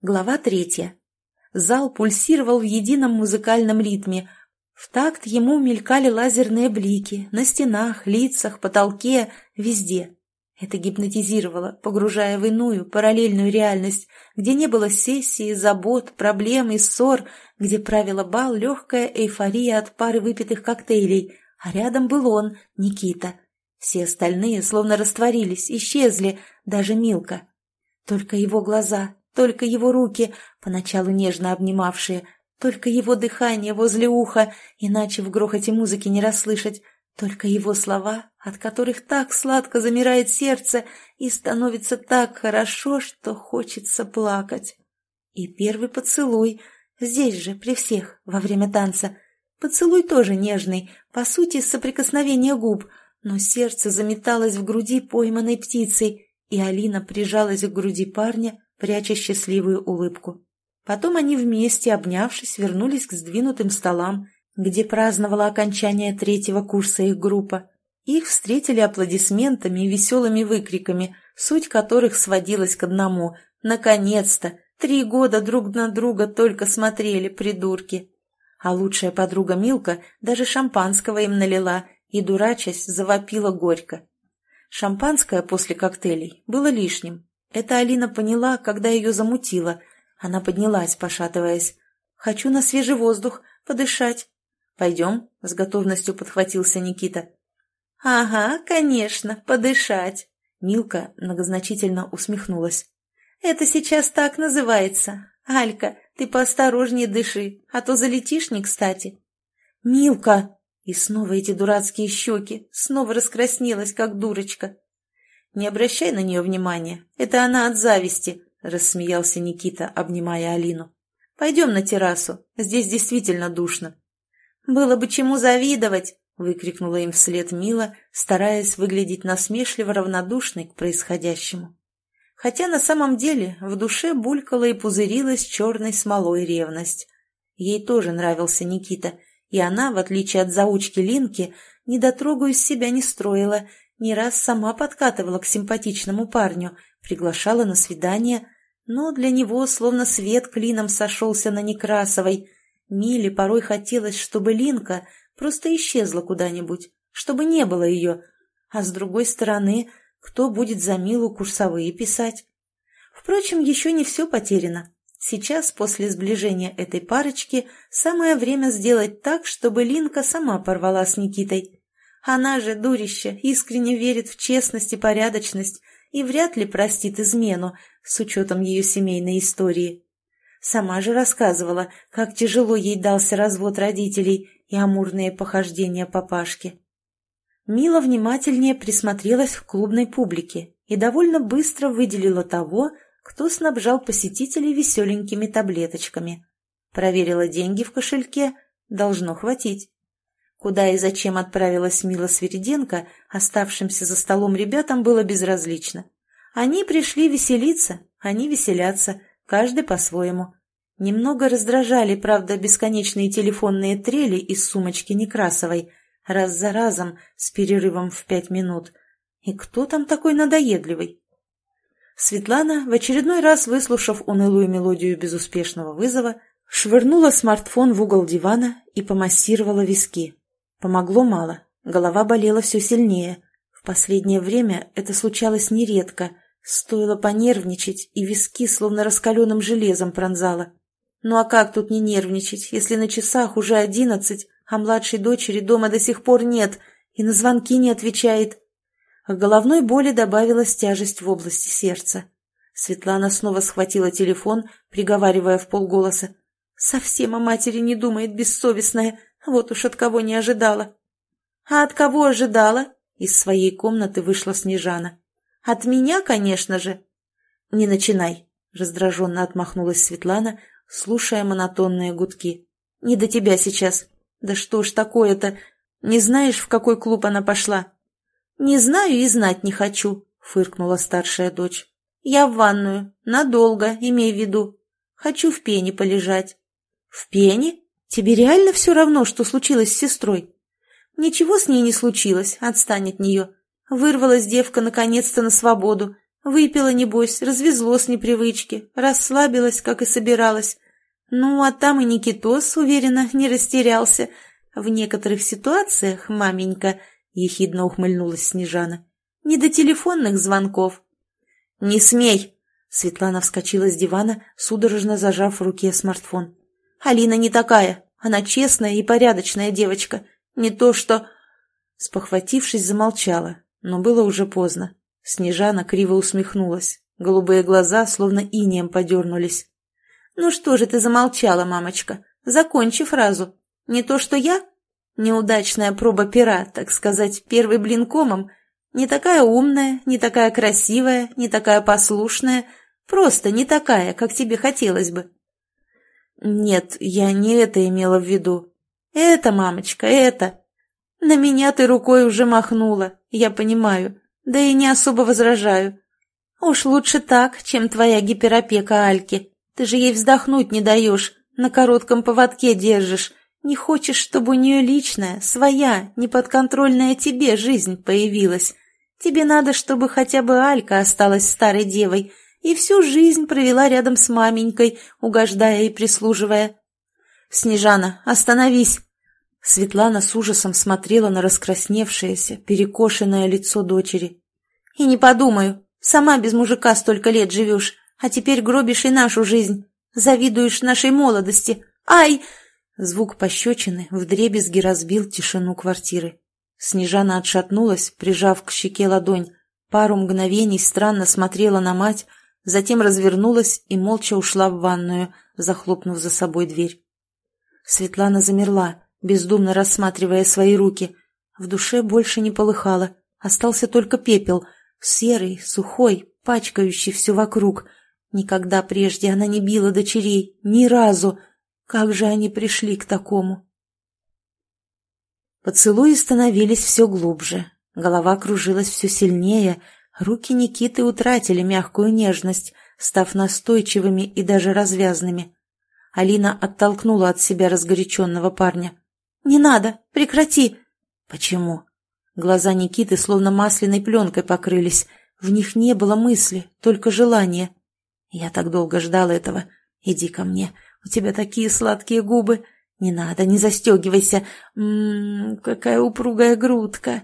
Глава третья. Зал пульсировал в едином музыкальном ритме. В такт ему мелькали лазерные блики на стенах, лицах, потолке, везде. Это гипнотизировало, погружая в иную, параллельную реальность, где не было сессии, забот, проблем и ссор, где правила бал легкая эйфория от пары выпитых коктейлей, а рядом был он, Никита. Все остальные словно растворились, исчезли, даже Милка. Только его глаза, только его руки, поначалу нежно обнимавшие, только его дыхание возле уха, иначе в грохоте музыки не расслышать, только его слова, от которых так сладко замирает сердце и становится так хорошо, что хочется плакать. И первый поцелуй, здесь же, при всех, во время танца. Поцелуй тоже нежный, по сути, соприкосновение губ, но сердце заметалось в груди пойманной птицей, и Алина прижалась к груди парня, пряча счастливую улыбку. Потом они вместе, обнявшись, вернулись к сдвинутым столам, где праздновала окончание третьего курса их группа. Их встретили аплодисментами и веселыми выкриками, суть которых сводилась к одному «Наконец-то! Три года друг на друга только смотрели, придурки!» А лучшая подруга Милка даже шампанского им налила и, дурачась, завопила горько. Шампанское после коктейлей было лишним, это Алина поняла, когда ее замутило. Она поднялась, пошатываясь. «Хочу на свежий воздух, подышать». «Пойдем?» — с готовностью подхватился Никита. «Ага, конечно, подышать». Милка многозначительно усмехнулась. «Это сейчас так называется. Алька, ты поосторожнее дыши, а то залетишь не кстати». «Милка!» И снова эти дурацкие щеки, снова раскраснелась, как дурочка. «Не обращай на нее внимания. Это она от зависти», — рассмеялся Никита, обнимая Алину. «Пойдем на террасу. Здесь действительно душно». «Было бы чему завидовать!» — выкрикнула им вслед Мила, стараясь выглядеть насмешливо равнодушной к происходящему. Хотя на самом деле в душе булькала и пузырилась черной смолой ревность. Ей тоже нравился Никита, и она, в отличие от заучки Линки, недотрогу из себя не строила не раз сама подкатывала к симпатичному парню, приглашала на свидание, но для него словно свет клином сошелся на Некрасовой. Миле порой хотелось, чтобы Линка просто исчезла куда-нибудь, чтобы не было ее. А с другой стороны, кто будет за Милу курсовые писать? Впрочем, еще не все потеряно. Сейчас, после сближения этой парочки, самое время сделать так, чтобы Линка сама порвала с Никитой. Она же, дурище, искренне верит в честность и порядочность и вряд ли простит измену, с учетом ее семейной истории. Сама же рассказывала, как тяжело ей дался развод родителей и амурные похождения папашки. Мила внимательнее присмотрелась к клубной публике и довольно быстро выделила того, кто снабжал посетителей веселенькими таблеточками. Проверила деньги в кошельке, должно хватить. Куда и зачем отправилась Мила Свериденко, оставшимся за столом ребятам было безразлично. Они пришли веселиться, они веселятся, каждый по-своему. Немного раздражали, правда, бесконечные телефонные трели из сумочки Некрасовой, раз за разом, с перерывом в пять минут. И кто там такой надоедливый? Светлана, в очередной раз выслушав унылую мелодию безуспешного вызова, швырнула смартфон в угол дивана и помассировала виски. Помогло мало, голова болела все сильнее. В последнее время это случалось нередко, стоило понервничать, и виски словно раскаленным железом пронзало. Ну а как тут не нервничать, если на часах уже одиннадцать, а младшей дочери дома до сих пор нет, и на звонки не отвечает? К головной боли добавилась тяжесть в области сердца. Светлана снова схватила телефон, приговаривая в полголоса. «Совсем о матери не думает бессовестная. Вот уж от кого не ожидала. А от кого ожидала? Из своей комнаты вышла Снежана. От меня, конечно же. Не начинай, раздраженно отмахнулась Светлана, слушая монотонные гудки. Не до тебя сейчас. Да что ж такое-то? Не знаешь, в какой клуб она пошла? Не знаю и знать не хочу, фыркнула старшая дочь. Я в ванную. Надолго, имей в виду. Хочу в пене полежать. В пене? Тебе реально все равно, что случилось с сестрой? Ничего с ней не случилось, отстань от нее. Вырвалась девка наконец-то на свободу. Выпила, небось, развезло с непривычки, расслабилась, как и собиралась. Ну, а там и Никитос, уверенно, не растерялся. В некоторых ситуациях, маменька, — ехидно ухмыльнулась Снежана, — не до телефонных звонков. — Не смей! — Светлана вскочила с дивана, судорожно зажав в руке смартфон. — Алина не такая. Она честная и порядочная девочка. Не то что... Спохватившись, замолчала, но было уже поздно. Снежана криво усмехнулась. Голубые глаза словно инеем подернулись. «Ну что же ты замолчала, мамочка? Закончи фразу. Не то что я? Неудачная проба пера, так сказать, первый блин комом. Не такая умная, не такая красивая, не такая послушная. Просто не такая, как тебе хотелось бы». «Нет, я не это имела в виду. Это, мамочка, это. На меня ты рукой уже махнула, я понимаю, да и не особо возражаю. Уж лучше так, чем твоя гиперопека Альки. Ты же ей вздохнуть не даешь, на коротком поводке держишь. Не хочешь, чтобы у нее личная, своя, неподконтрольная тебе жизнь появилась. Тебе надо, чтобы хотя бы Алька осталась старой девой и всю жизнь провела рядом с маменькой, угождая и прислуживая. «Снежана, остановись!» Светлана с ужасом смотрела на раскрасневшееся, перекошенное лицо дочери. «И не подумаю. Сама без мужика столько лет живешь, а теперь гробишь и нашу жизнь. Завидуешь нашей молодости. Ай!» Звук пощечины вдребезги разбил тишину квартиры. Снежана отшатнулась, прижав к щеке ладонь. Пару мгновений странно смотрела на мать, затем развернулась и молча ушла в ванную, захлопнув за собой дверь. Светлана замерла, бездумно рассматривая свои руки. В душе больше не полыхало, остался только пепел, серый, сухой, пачкающий все вокруг. Никогда прежде она не била дочерей, ни разу. Как же они пришли к такому? Поцелуи становились все глубже, голова кружилась все сильнее, руки Никиты утратили мягкую нежность, став настойчивыми и даже развязными. Алина оттолкнула от себя разгоряченного парня. «Не надо! Прекрати!» «Почему?» Глаза Никиты словно масляной пленкой покрылись. В них не было мысли, только желание. «Я так долго ждал этого. Иди ко мне. У тебя такие сладкие губы. Не надо, не застегивайся. Ммм, какая упругая грудка!»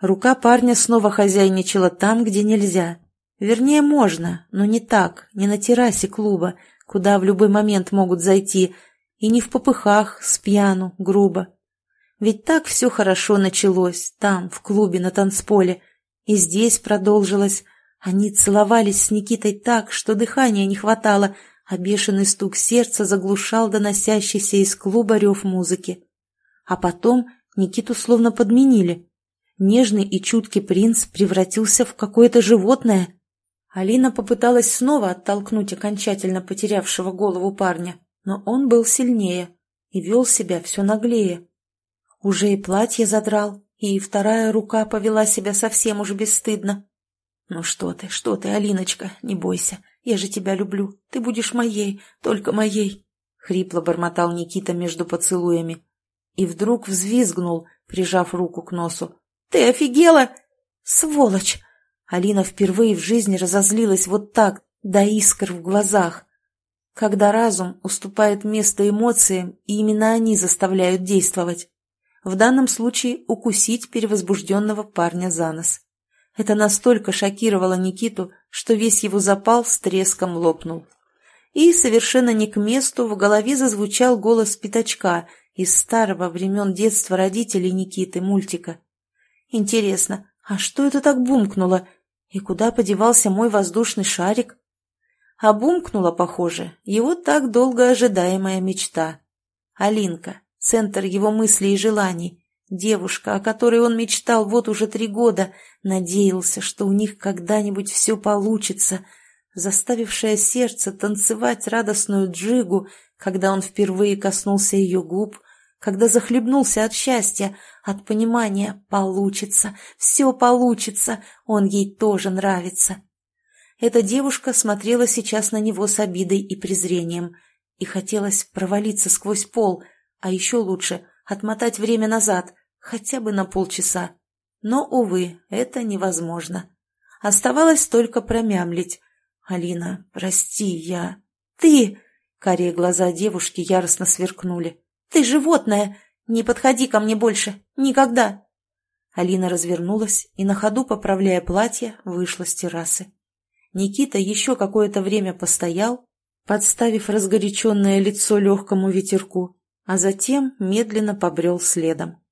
Рука парня снова хозяйничала там, где нельзя. Вернее, можно, но не так, не на террасе клуба, куда в любой момент могут зайти – и не в попыхах, с пьяну, грубо. Ведь так все хорошо началось, там, в клубе на танцполе. И здесь продолжилось. Они целовались с Никитой так, что дыхания не хватало, а бешеный стук сердца заглушал доносящийся из клуба рев музыки. А потом Никиту словно подменили. Нежный и чуткий принц превратился в какое-то животное. Алина попыталась снова оттолкнуть окончательно потерявшего голову парня, но он был сильнее и вел себя все наглее. Уже и платье задрал, и вторая рука повела себя совсем уж бесстыдно. «Ну что ты, что ты, Алиночка, не бойся, я же тебя люблю, ты будешь моей, только моей», — хрипло бормотал Никита между поцелуями. И вдруг взвизгнул, прижав руку к носу. «Ты офигела? Сволочь!» Алина впервые в жизни разозлилась вот так, до искр в глазах когда разум уступает место эмоциям, и именно они заставляют действовать. В данном случае укусить перевозбужденного парня за нос. Это настолько шокировало Никиту, что весь его запал с треском лопнул. И совершенно не к месту в голове зазвучал голос пятачка из старого времен детства родителей Никиты мультика. Интересно, а что это так бумкнуло? И куда подевался мой воздушный шарик? А бумкнула, похоже, его так долго ожидаемая мечта. Алинка, центр его мыслей и желаний, девушка, о которой он мечтал вот уже три года, надеялся, что у них когда-нибудь все получится, заставившая сердце танцевать радостную джигу, когда он впервые коснулся ее губ, когда захлебнулся от счастья, от понимания «получится, все получится, он ей тоже нравится». Эта девушка смотрела сейчас на него с обидой и презрением, и хотелось провалиться сквозь пол, а еще лучше отмотать время назад, хотя бы на полчаса. Но, увы, это невозможно. Оставалось только промямлить. «Алина, прости, я...» «Ты...» — карие глаза девушки яростно сверкнули. «Ты животное! Не подходи ко мне больше! Никогда!» Алина развернулась и, на ходу поправляя платье, вышла с террасы. Никита еще какое-то время постоял, подставив разгоряченное лицо легкому ветерку, а затем медленно побрел следом.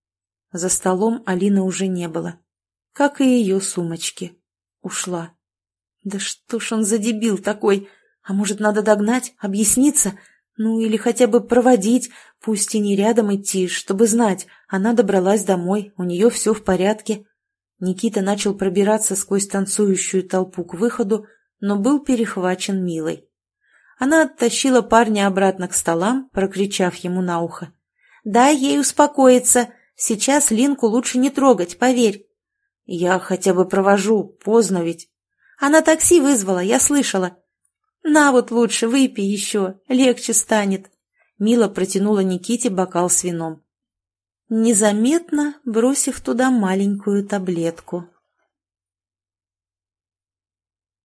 За столом Алины уже не было, как и ее сумочки. Ушла. Да что ж он за дебил такой? А может, надо догнать, объясниться? Ну, или хотя бы проводить, пусть и не рядом идти, чтобы знать, она добралась домой, у нее все в порядке. Никита начал пробираться сквозь танцующую толпу к выходу, но был перехвачен Милой. Она оттащила парня обратно к столам, прокричав ему на ухо. «Дай ей успокоиться. Сейчас Линку лучше не трогать, поверь». «Я хотя бы провожу, поздно ведь». «Она такси вызвала, я слышала. «На вот лучше, выпей еще, легче станет». Мила протянула Никите бокал с вином. Незаметно бросив туда маленькую таблетку.